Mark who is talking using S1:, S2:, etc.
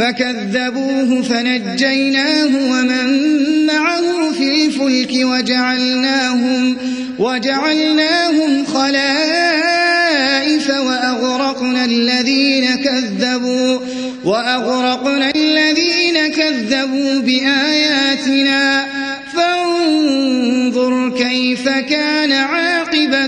S1: فكذبوه فنجيناه ومن معه في الفلك وجعلناهم, وجعلناهم خلائف وأغرقنا الذين كذبوا وأغرقنا الذين كذبوا بآياتنا فانظر كيف كان عاقبة